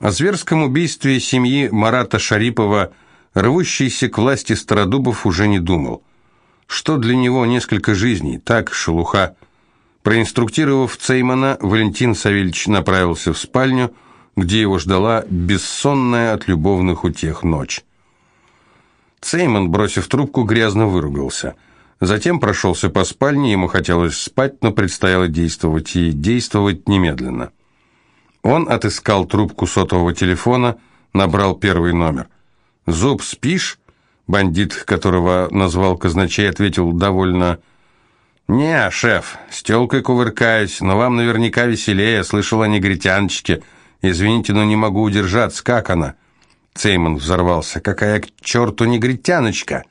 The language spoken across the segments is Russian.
О зверском убийстве семьи Марата Шарипова рвущийся к власти Стародубов уже не думал. Что для него несколько жизней, так, шелуха. Проинструктировав Цеймана, Валентин Савельевич направился в спальню, где его ждала бессонная от любовных утех ночь. Цейман, бросив трубку, грязно выругался. Затем прошелся по спальне, ему хотелось спать, но предстояло действовать, и действовать немедленно. Он отыскал трубку сотового телефона, набрал первый номер. «Зуб, спишь?» Бандит, которого назвал казначей, ответил довольно... «Не, шеф, с тёлкой кувыркаюсь, но вам наверняка веселее, слышал о негритяночке. Извините, но не могу удержаться, как она?» Цеймон взорвался. «Какая к черту негритяночка?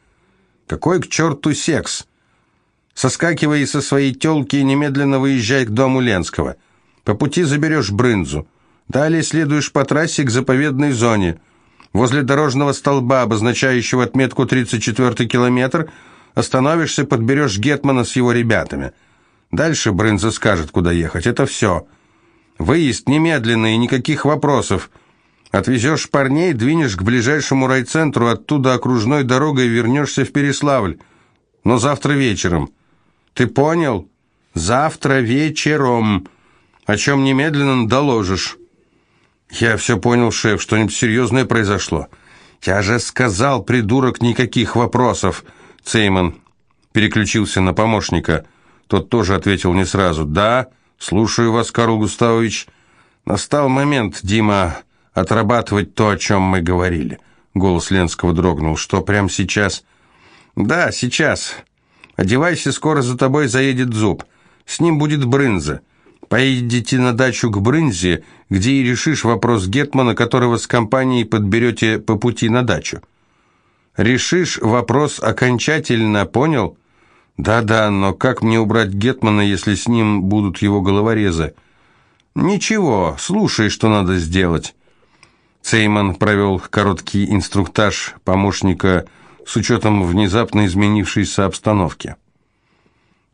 Какой к черту секс? Соскакивай со своей тёлки и немедленно выезжай к дому Ленского. По пути заберешь брынзу. Далее следуешь по трассе к заповедной зоне. Возле дорожного столба, обозначающего отметку 34 километр, остановишься, подберешь Гетмана с его ребятами. Дальше брынза скажет, куда ехать. Это все. Выезд немедленный, никаких вопросов. Отвезешь парней, двинешь к ближайшему райцентру, оттуда окружной дорогой вернешься в Переславль. Но завтра вечером. Ты понял? Завтра вечером о чем немедленно доложишь». «Я все понял, шеф, что-нибудь серьезное произошло». «Я же сказал, придурок, никаких вопросов!» Цейман переключился на помощника. Тот тоже ответил не сразу. «Да, слушаю вас, Карл Густавович. Настал момент, Дима, отрабатывать то, о чем мы говорили». Голос Ленского дрогнул. «Что, прямо сейчас?» «Да, сейчас. Одевайся, скоро за тобой заедет зуб. С ним будет брынза. Поедете на дачу к Брынзе, где и решишь вопрос Гетмана, которого с компанией подберете по пути на дачу. Решишь вопрос окончательно, понял? Да-да, но как мне убрать Гетмана, если с ним будут его головорезы? Ничего, слушай, что надо сделать. Цейман провел короткий инструктаж помощника с учетом внезапно изменившейся обстановки.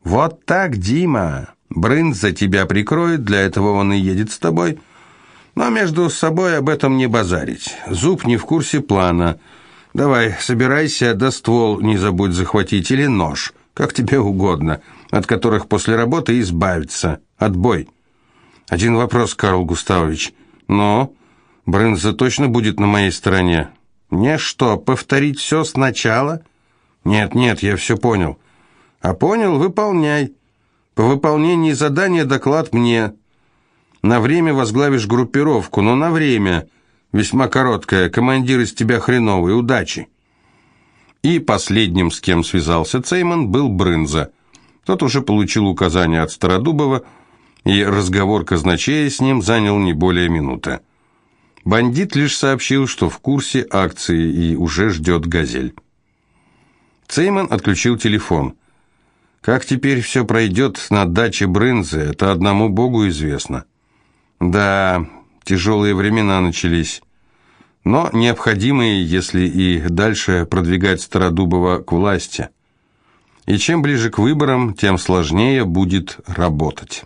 «Вот так, Дима!» Брынз за тебя прикроет, для этого он и едет с тобой. Но между собой об этом не базарить. Зуб не в курсе плана. Давай, собирайся, да ствол не забудь захватить или нож, как тебе угодно, от которых после работы избавиться. Отбой. Один вопрос, Карл Густавович. Но Брынза точно будет на моей стороне? Не что, повторить все сначала? Нет, нет, я все понял. А понял, выполняй. По выполнении задания доклад мне. На время возглавишь группировку, но на время. Весьма короткое. Командир из тебя хреновый. Удачи. И последним, с кем связался Цейман, был Брынза. Тот уже получил указание от Стародубова, и разговор казначея с ним занял не более минуты. Бандит лишь сообщил, что в курсе акции и уже ждет «Газель». Цейман отключил телефон. Как теперь все пройдет на даче Брынзы, это одному Богу известно. Да, тяжелые времена начались, но необходимые, если и дальше продвигать Стародубова к власти. И чем ближе к выборам, тем сложнее будет работать.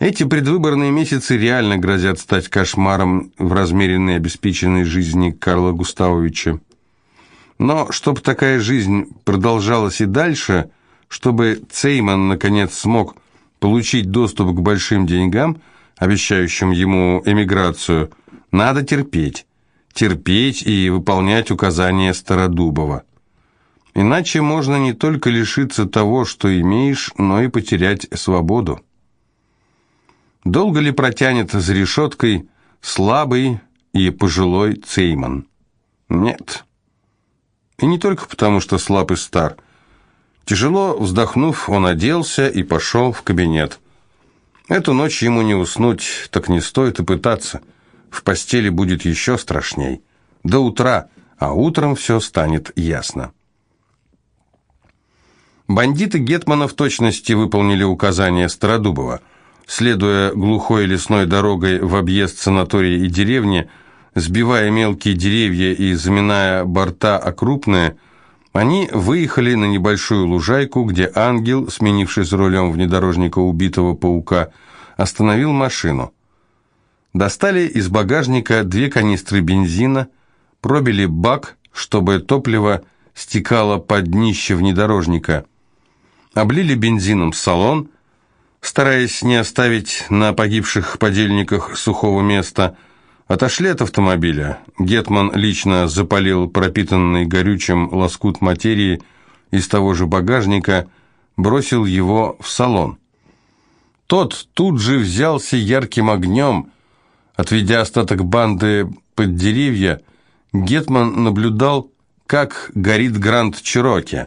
Эти предвыборные месяцы реально грозят стать кошмаром в размеренной обеспеченной жизни Карла Густавовича. Но чтобы такая жизнь продолжалась и дальше, чтобы Цейман наконец смог получить доступ к большим деньгам, обещающим ему эмиграцию, надо терпеть. Терпеть и выполнять указания Стародубова. Иначе можно не только лишиться того, что имеешь, но и потерять свободу. Долго ли протянет за решеткой слабый и пожилой Цейман? Нет. И не только потому, что слаб и стар. Тяжело вздохнув, он оделся и пошел в кабинет. Эту ночь ему не уснуть, так не стоит и пытаться. В постели будет еще страшней. До утра, а утром все станет ясно. Бандиты Гетмана в точности выполнили указания Стародубова. Следуя глухой лесной дорогой в объезд санатория и деревни, сбивая мелкие деревья и заминая борта о крупные, они выехали на небольшую лужайку, где ангел, сменившись рулем внедорожника убитого паука, остановил машину. Достали из багажника две канистры бензина, пробили бак, чтобы топливо стекало под днище внедорожника, облили бензином салон, стараясь не оставить на погибших подельниках сухого места, отошли от автомобиля. Гетман лично запалил пропитанный горючим лоскут материи из того же багажника, бросил его в салон. Тот тут же взялся ярким огнем, отведя остаток банды под деревья, Гетман наблюдал, как горит Гранд Чироки.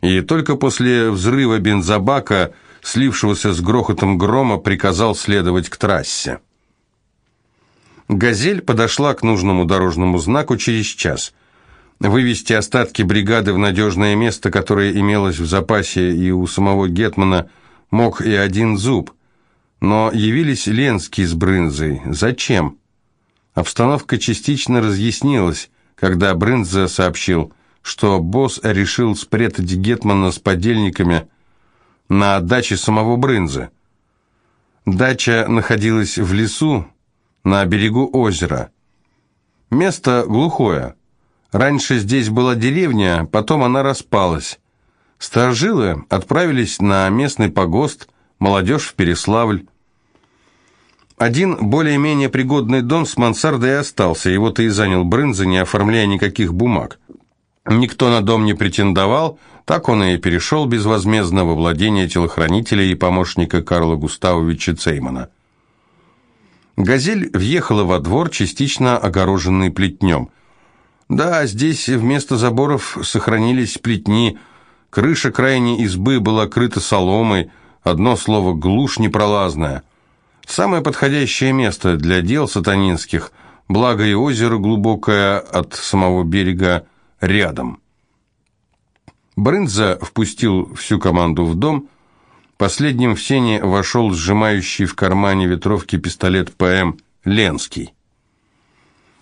И только после взрыва бензобака, слившегося с грохотом грома, приказал следовать к трассе. «Газель» подошла к нужному дорожному знаку через час. Вывести остатки бригады в надежное место, которое имелось в запасе и у самого Гетмана, мог и один зуб. Но явились Ленский с Брынзой. Зачем? Обстановка частично разъяснилась, когда Брынза сообщил, что босс решил спрятать Гетмана с подельниками на даче самого Брынзы. Дача находилась в лесу, на берегу озера. Место глухое. Раньше здесь была деревня, потом она распалась. Старжилы отправились на местный погост, молодежь в Переславль. Один более-менее пригодный дом с мансардой остался, его-то и занял Брынза, не оформляя никаких бумаг. Никто на дом не претендовал, так он и перешел безвозмездно во владение телохранителя и помощника Карла Густавовича Цеймана. «Газель» въехала во двор, частично огороженный плетнем. Да, здесь вместо заборов сохранились плетни, крыша крайней избы была крыта соломой, одно слово «глушь непролазная». Самое подходящее место для дел сатанинских, благо и озеро глубокое от самого берега рядом. Брынза впустил всю команду в дом. Последним в сене вошел сжимающий в кармане ветровки пистолет ПМ Ленский.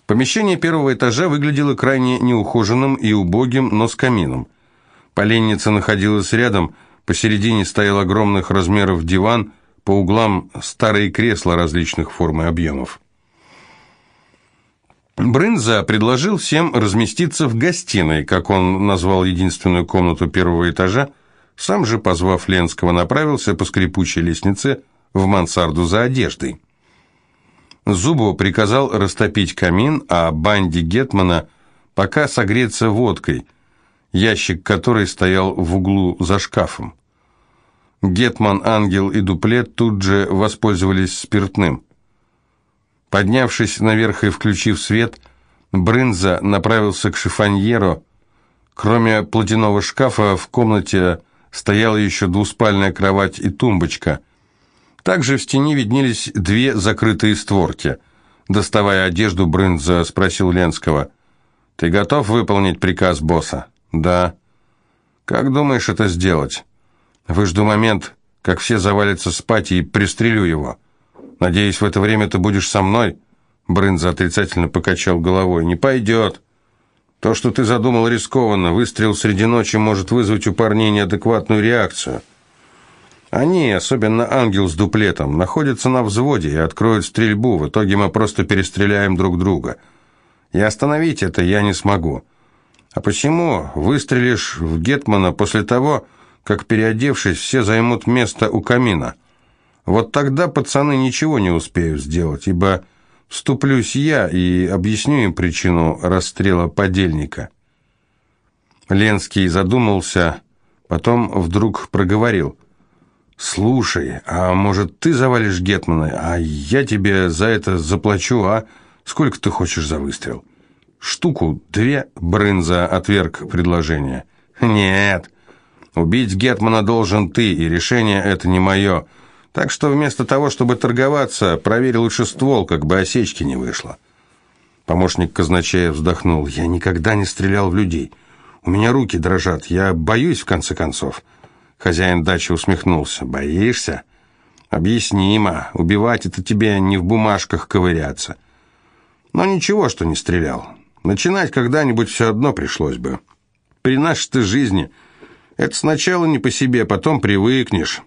Помещение первого этажа выглядело крайне неухоженным и убогим, но с камином. Поленница находилась рядом, посередине стоял огромных размеров диван – по углам старые кресла различных форм и объемов. Брынза предложил всем разместиться в гостиной, как он назвал единственную комнату первого этажа, сам же, позвав Ленского, направился по скрипучей лестнице в мансарду за одеждой. Зубу приказал растопить камин, а банде Гетмана пока согреться водкой, ящик которой стоял в углу за шкафом. Гетман, Ангел и Дуплет тут же воспользовались спиртным. Поднявшись наверх и включив свет, Брынза направился к шифоньеру. Кроме платяного шкафа в комнате стояла еще двуспальная кровать и тумбочка. Также в стене виднелись две закрытые створки. Доставая одежду, Брынза спросил Ленского. «Ты готов выполнить приказ босса?» «Да». «Как думаешь это сделать?» Выжду момент, как все завалятся спать, и пристрелю его. Надеюсь, в это время ты будешь со мной?» Брынза отрицательно покачал головой. «Не пойдет. То, что ты задумал, рискованно. Выстрел среди ночи может вызвать у парней неадекватную реакцию. Они, особенно ангел с дуплетом, находятся на взводе и откроют стрельбу. В итоге мы просто перестреляем друг друга. И остановить это я не смогу. А почему выстрелишь в Гетмана после того, как, переодевшись, все займут место у камина. Вот тогда пацаны ничего не успеют сделать, ибо вступлюсь я и объясню им причину расстрела подельника. Ленский задумался, потом вдруг проговорил. «Слушай, а может, ты завалишь Гетмана, а я тебе за это заплачу, а? Сколько ты хочешь за выстрел?» «Штуку, две», — Брынза отверг предложение. «Нет, Убить Гетмана должен ты, и решение это не мое. Так что вместо того, чтобы торговаться, проверь лучше ствол, как бы осечки не вышло». Помощник казначея вздохнул. «Я никогда не стрелял в людей. У меня руки дрожат. Я боюсь, в конце концов». Хозяин дачи усмехнулся. «Боишься?» «Объяснимо. Убивать это тебе не в бумажках ковыряться». «Но ничего, что не стрелял. Начинать когда-нибудь все одно пришлось бы. При нашей-то жизни это сначала не по себе, потом привыкнешь.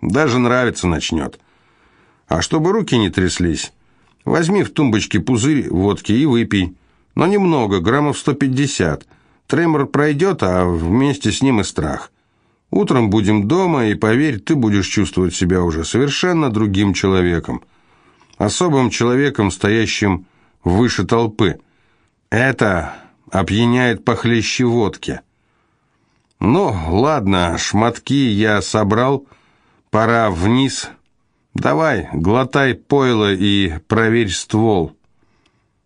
Даже нравиться начнет. А чтобы руки не тряслись, Возьми в тумбочке пузырь водки и выпей. Но немного, граммов 150. Тремор пройдет, а вместе с ним и страх. Утром будем дома, и, поверь, ты будешь чувствовать себя уже совершенно другим человеком. Особым человеком, стоящим выше толпы. Это опьяняет похлеще водки. Ну, ладно, шматки я собрал, пора вниз. Давай, глотай пойло и проверь ствол.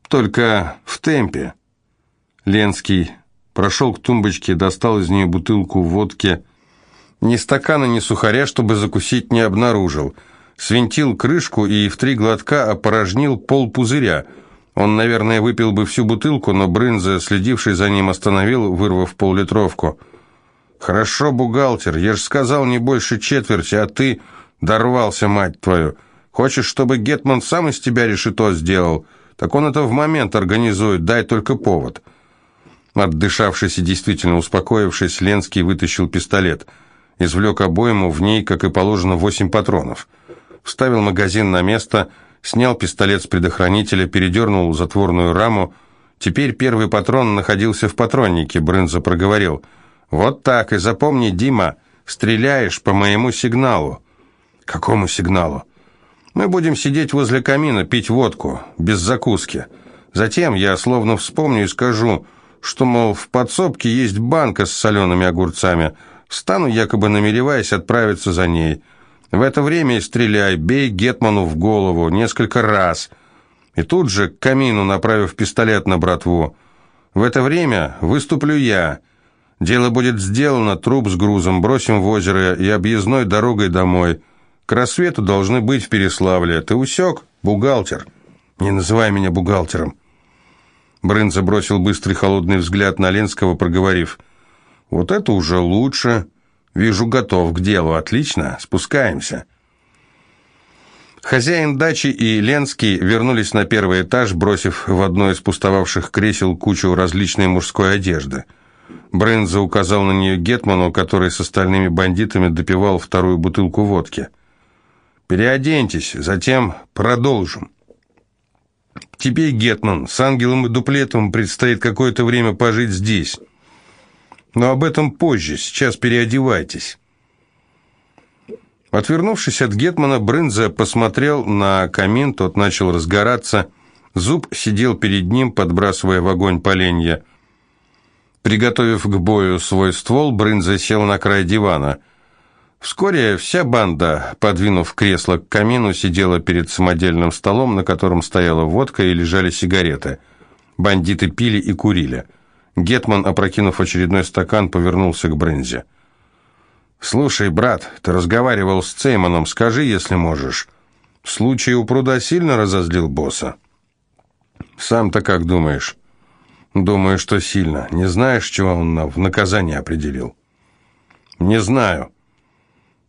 Только в темпе. Ленский прошел к тумбочке, достал из нее бутылку водки. Ни стакана, ни сухаря, чтобы закусить, не обнаружил. Свинтил крышку и в три глотка опорожнил пол пузыря. Он, наверное, выпил бы всю бутылку, но Брынза, следивший за ним, остановил, вырвав поллитровку. «Хорошо, бухгалтер, я же сказал не больше четверти, а ты дорвался, мать твою. Хочешь, чтобы Гетман сам из тебя решето сделал? Так он это в момент организует, дай только повод». Отдышавшись и действительно успокоившись, Ленский вытащил пистолет. Извлек обойму, в ней, как и положено, восемь патронов. Вставил магазин на место, снял пистолет с предохранителя, передернул затворную раму. Теперь первый патрон находился в патроннике, Брынза проговорил – «Вот так, и запомни, Дима, стреляешь по моему сигналу». «Какому сигналу?» «Мы будем сидеть возле камина, пить водку, без закуски. Затем я словно вспомню и скажу, что, мол, в подсобке есть банка с солеными огурцами. Стану, якобы намереваясь отправиться за ней. В это время и стреляй, бей Гетману в голову несколько раз. И тут же к камину, направив пистолет на братву. В это время выступлю я». Дело будет сделано, труп с грузом бросим в озеро и объездной дорогой домой. К рассвету должны быть в Переславле. Ты усек, бухгалтер? Не называй меня бухгалтером. Брын забросил быстрый холодный взгляд на Ленского, проговорив. Вот это уже лучше. Вижу, готов к делу. Отлично, спускаемся. Хозяин дачи и Ленский вернулись на первый этаж, бросив в одно из пустовавших кресел кучу различной мужской одежды. Брынза указал на нее Гетману, который с остальными бандитами допивал вторую бутылку водки. «Переоденьтесь, затем продолжим». «Тебе, Гетман, с Ангелом и Дуплетом предстоит какое-то время пожить здесь. Но об этом позже, сейчас переодевайтесь». Отвернувшись от Гетмана, Брынза посмотрел на камин, тот начал разгораться. Зуб сидел перед ним, подбрасывая в огонь поленья. Приготовив к бою свой ствол, Брынза сел на край дивана. Вскоре вся банда, подвинув кресло к камину, сидела перед самодельным столом, на котором стояла водка и лежали сигареты. Бандиты пили и курили. Гетман, опрокинув очередной стакан, повернулся к Брынзе. «Слушай, брат, ты разговаривал с Цейманом, скажи, если можешь. Случай у пруда сильно разозлил босса?» «Сам-то как думаешь?» Думаю, что сильно. Не знаешь, чего он в наказание определил? Не знаю.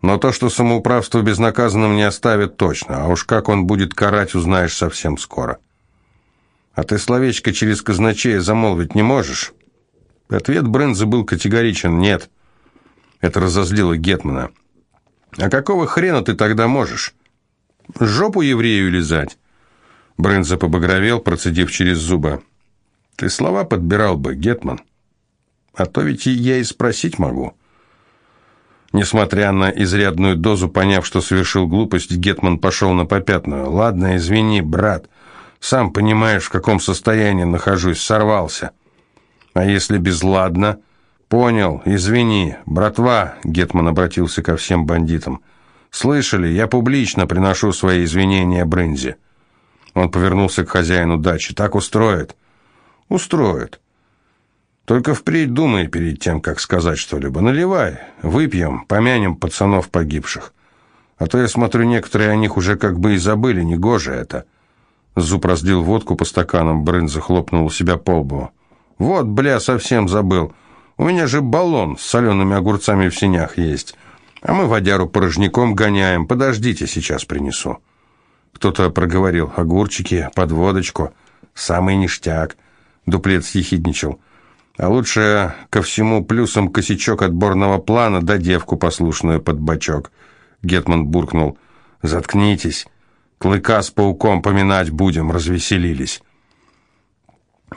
Но то, что самоуправство безнаказанным не оставит точно, а уж как он будет карать, узнаешь совсем скоро. А ты словечко через казначея замолвить не можешь? Ответ Брэнза был категоричен «нет». Это разозлило Гетмана. «А какого хрена ты тогда можешь? Жопу еврею лизать?» Брэнза побагровел, процедив через зубы. Ты слова подбирал бы, Гетман. А то ведь я и спросить могу. Несмотря на изрядную дозу, поняв, что совершил глупость, Гетман пошел на попятную. «Ладно, извини, брат. Сам понимаешь, в каком состоянии нахожусь. Сорвался. А если безладно?» «Понял, извини. Братва», — Гетман обратился ко всем бандитам. «Слышали, я публично приношу свои извинения Брынзе». Он повернулся к хозяину дачи. «Так устроит». Устроит. Только впредь думай перед тем, как сказать что-либо. Наливай, выпьем, помянем пацанов погибших. А то я смотрю, некоторые о них уже как бы и забыли, негоже это. Зуб разлил водку по стаканам, Брын захлопнул себя по лбу. Вот, бля, совсем забыл. У меня же баллон с солеными огурцами в синях есть. А мы водяру порожняком гоняем. Подождите, сейчас принесу. Кто-то проговорил. Огурчики, под водочку. Самый ништяк. Дуплет съехидничал. А лучше ко всему плюсом косячок отборного плана да девку послушную под бочок. Гетман буркнул. «Заткнитесь. Клыка с пауком поминать будем, развеселились.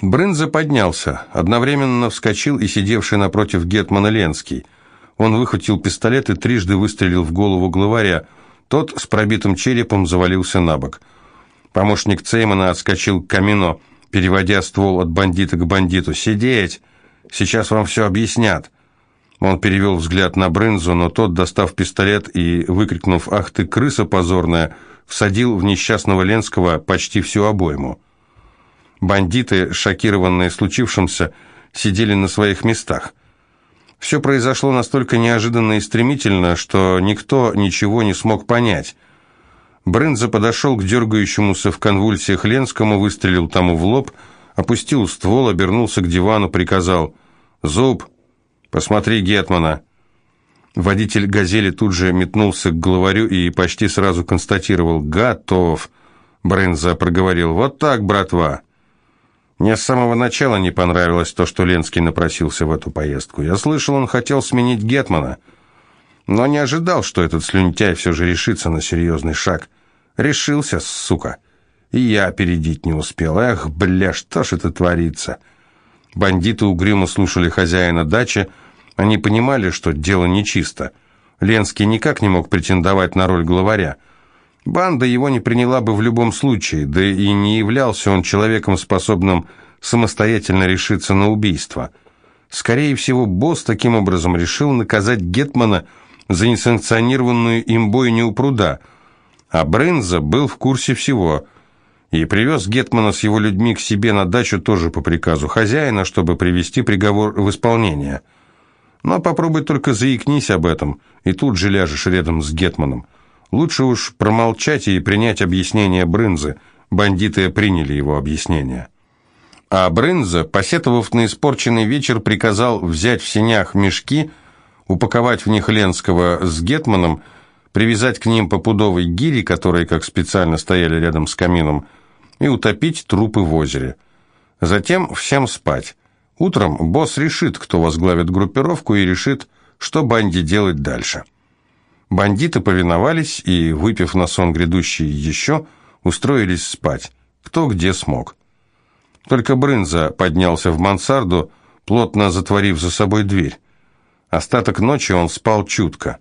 Брынза поднялся, одновременно вскочил и сидевший напротив Гетмана Ленский. Он выхватил пистолет и трижды выстрелил в голову главаря. Тот с пробитым черепом завалился на бок. Помощник Цеймана отскочил к камину, переводя ствол от бандита к бандиту. «Сидеть! Сейчас вам все объяснят!» Он перевел взгляд на Брынзу, но тот, достав пистолет и выкрикнув «Ах ты, крыса позорная!», всадил в несчастного Ленского почти всю обойму. Бандиты, шокированные случившимся, сидели на своих местах. Все произошло настолько неожиданно и стремительно, что никто ничего не смог понять. Брынза подошел к дергающемуся в конвульсиях Ленскому, выстрелил тому в лоб, опустил ствол, обернулся к дивану, приказал «Зуб, посмотри Гетмана». Водитель «Газели» тут же метнулся к главарю и почти сразу констатировал «Готов». Брынза проговорил «Вот так, братва». Мне с самого начала не понравилось то, что Ленский напросился в эту поездку. Я слышал, он хотел сменить Гетмана, но не ожидал, что этот слюнтяй все же решится на серьезный шаг. Решился, сука. И я опередить не успел. Эх, бля, что ж это творится? Бандиты угрюмо слушали хозяина дачи. Они понимали, что дело нечисто. Ленский никак не мог претендовать на роль главаря. Банда его не приняла бы в любом случае, да и не являлся он человеком, способным самостоятельно решиться на убийство. Скорее всего, босс таким образом решил наказать Гетмана за несанкционированную им бойню у пруда, а Брынза был в курсе всего и привез Гетмана с его людьми к себе на дачу тоже по приказу хозяина, чтобы привести приговор в исполнение. Но попробуй только заикнись об этом, и тут же ляжешь рядом с Гетманом. Лучше уж промолчать и принять объяснение Брынзы. Бандиты приняли его объяснение. А Брынза, посетовав на испорченный вечер, приказал взять в сенях мешки, упаковать в них Ленского с Гетманом, привязать к ним по пудовой гире, которые как специально стояли рядом с камином, и утопить трупы в озере. Затем всем спать. Утром босс решит, кто возглавит группировку, и решит, что банде делать дальше. Бандиты повиновались и, выпив на сон грядущий еще, устроились спать, кто где смог. Только Брынза поднялся в мансарду, плотно затворив за собой дверь. Остаток ночи он спал чутко.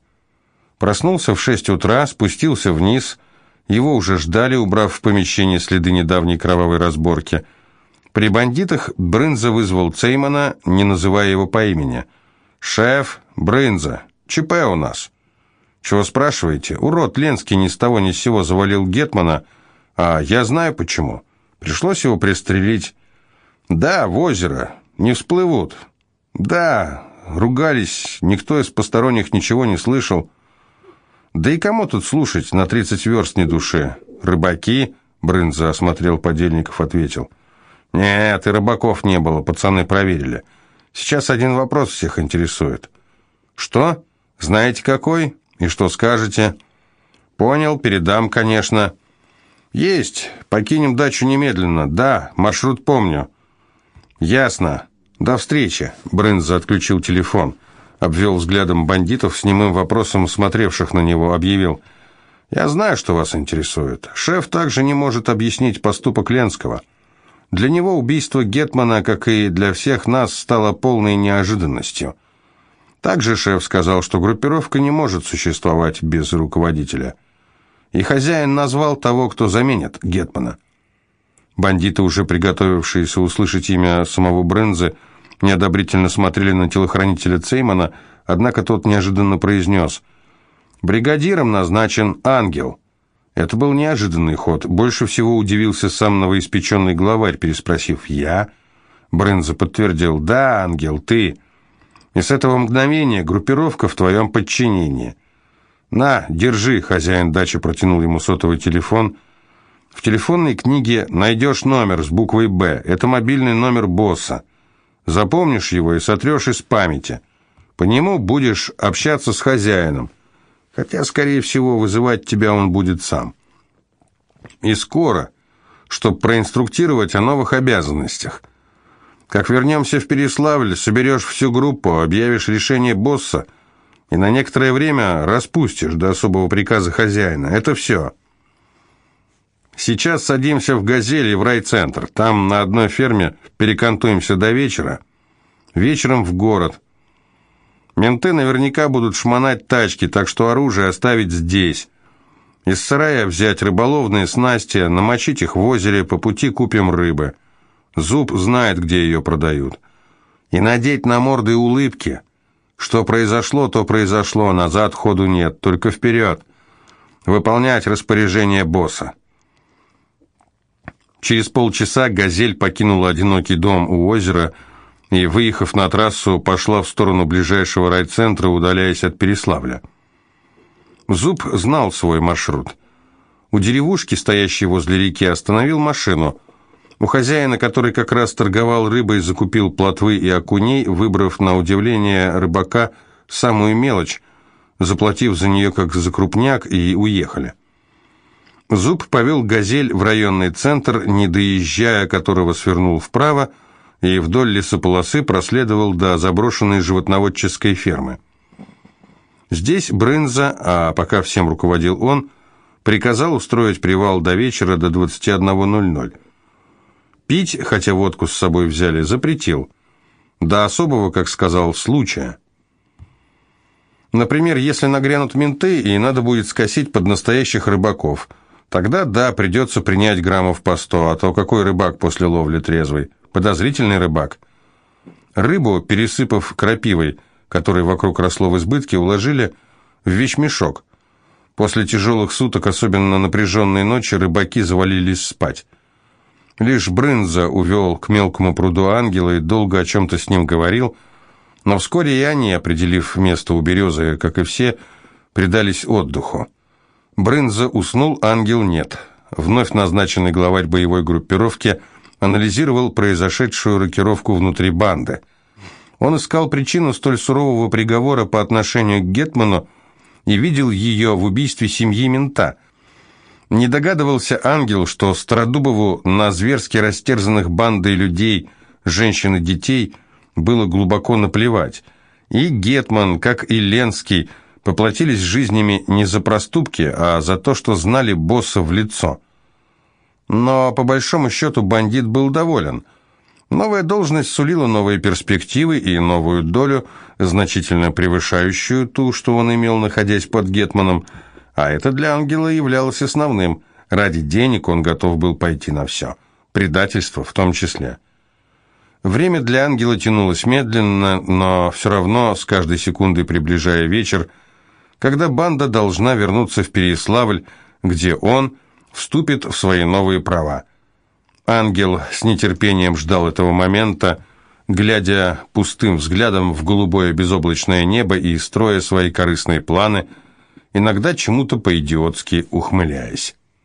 Проснулся в шесть утра, спустился вниз, его уже ждали, убрав в помещение следы недавней кровавой разборки. При бандитах Брынза вызвал Цеймана, не называя его по имени. «Шеф, Брынза, ЧП у нас». «Чего спрашиваете? Урод Ленский ни с того ни с сего завалил Гетмана, а я знаю почему. Пришлось его пристрелить. Да, в озеро. Не всплывут. Да, ругались, никто из посторонних ничего не слышал. Да и кому тут слушать на тридцать верст не души? Рыбаки?» Брынза осмотрел подельников, ответил. «Нет, и рыбаков не было, пацаны проверили. Сейчас один вопрос всех интересует». «Что? Знаете какой?» «И что скажете?» «Понял, передам, конечно». «Есть. Покинем дачу немедленно. Да, маршрут помню». «Ясно. До встречи». Брынза отключил телефон. Обвел взглядом бандитов с немым вопросом, смотревших на него, объявил. «Я знаю, что вас интересует. Шеф также не может объяснить поступок Ленского. Для него убийство Гетмана, как и для всех нас, стало полной неожиданностью». Также шеф сказал, что группировка не может существовать без руководителя. И хозяин назвал того, кто заменит Гетмана. Бандиты, уже приготовившиеся услышать имя самого Брензы, неодобрительно смотрели на телохранителя Цеймана, однако тот неожиданно произнес «Бригадиром назначен ангел». Это был неожиданный ход. Больше всего удивился сам новоиспеченный главарь, переспросив «Я?». Бренза подтвердил «Да, ангел, ты». И с этого мгновения группировка в твоем подчинении. На, держи, хозяин дачи протянул ему сотовый телефон. В телефонной книге найдешь номер с буквой «Б». Это мобильный номер босса. Запомнишь его и сотрешь из памяти. По нему будешь общаться с хозяином. Хотя, скорее всего, вызывать тебя он будет сам. И скоро, чтобы проинструктировать о новых обязанностях – как вернемся в Переславль, соберешь всю группу, объявишь решение босса и на некоторое время распустишь до особого приказа хозяина. Это все». Сейчас садимся в «Газели» в райцентр. Там на одной ферме перекантуемся до вечера. Вечером в город. Менты наверняка будут шмонать тачки, так что оружие оставить здесь. Из сарая взять рыболовные снасти, намочить их в озере, по пути купим рыбы. Зуб знает, где ее продают. И надеть на морды улыбки. Что произошло, то произошло, назад ходу нет, только вперед. Выполнять распоряжение босса. Через полчаса «Газель» покинула одинокий дом у озера и, выехав на трассу, пошла в сторону ближайшего райцентра, удаляясь от Переславля. Зуб знал свой маршрут. У деревушки, стоящей возле реки, остановил машину. У хозяина, который как раз торговал рыбой, закупил плотвы и окуней, выбрав на удивление рыбака самую мелочь, заплатив за нее как за крупняк, и уехали. Зуб повел «Газель» в районный центр, не доезжая которого свернул вправо, и вдоль лесополосы проследовал до заброшенной животноводческой фермы. Здесь Брынза, а пока всем руководил он, приказал устроить привал до вечера до 21.00. Пить, хотя водку с собой взяли, запретил. До особого, как сказал, случая. Например, если нагрянут менты, и надо будет скосить под настоящих рыбаков – Тогда, да, придется принять граммов по сто, а то какой рыбак после ловли трезвый? Подозрительный рыбак. Рыбу, пересыпав крапивой, которой вокруг росло в избытке, уложили в вещмешок. После тяжелых суток, особенно напряженной ночи, рыбаки завалились спать. Лишь Брынза увел к мелкому пруду ангела и долго о чем-то с ним говорил, но вскоре и они, определив место у березы, как и все, предались отдыху. Брынза уснул, ангел нет. Вновь назначенный главарь боевой группировки анализировал произошедшую рокировку внутри банды. Он искал причину столь сурового приговора по отношению к Гетману и видел ее в убийстве семьи мента. Не догадывался ангел, что Стародубову на зверски растерзанных бандой людей, женщин и детей было глубоко наплевать. И Гетман, как и Ленский – поплатились жизнями не за проступки, а за то, что знали босса в лицо. Но, по большому счету, бандит был доволен. Новая должность сулила новые перспективы и новую долю, значительно превышающую ту, что он имел, находясь под Гетманом, а это для ангела являлось основным. Ради денег он готов был пойти на все. Предательство в том числе. Время для ангела тянулось медленно, но все равно, с каждой секундой приближая вечер, когда банда должна вернуться в Переславль, где он вступит в свои новые права. Ангел с нетерпением ждал этого момента, глядя пустым взглядом в голубое безоблачное небо и строя свои корыстные планы, иногда чему-то по-идиотски ухмыляясь.